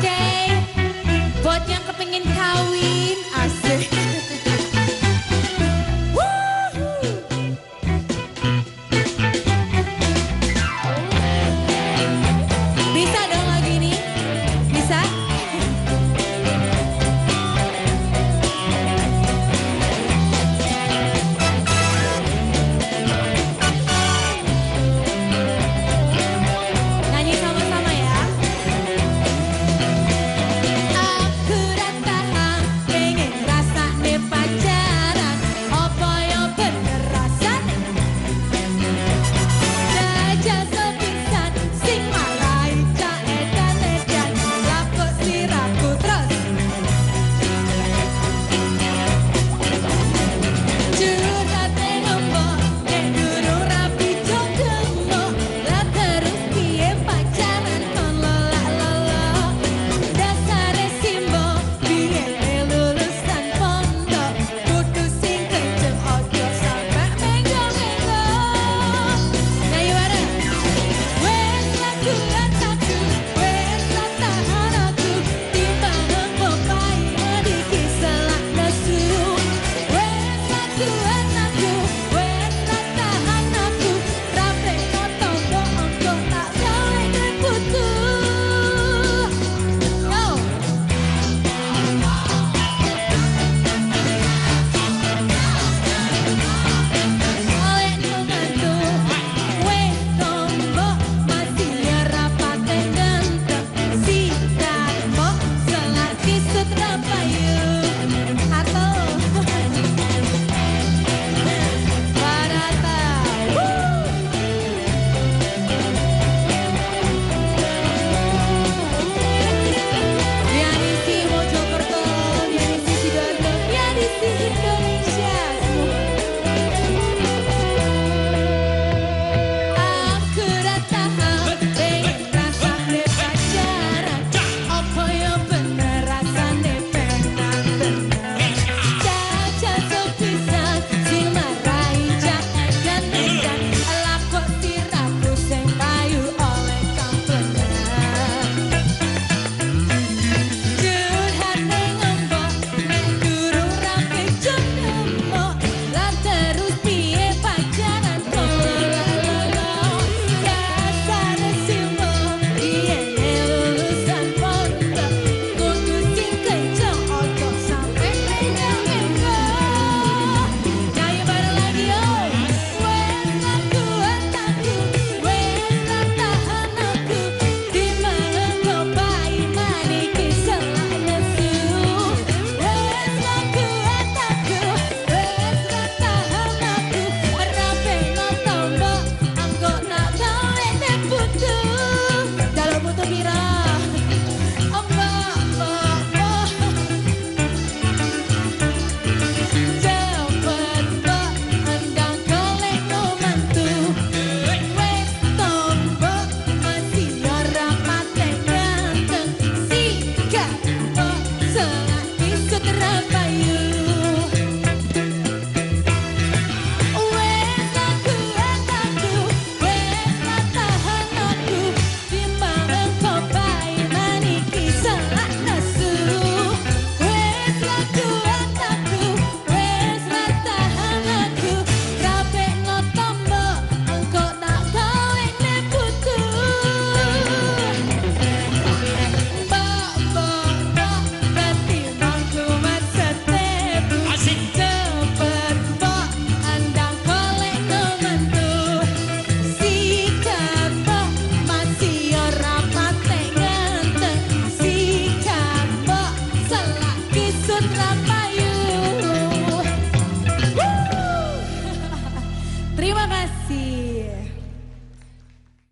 Yeah. you. Thank you. Terima kasih.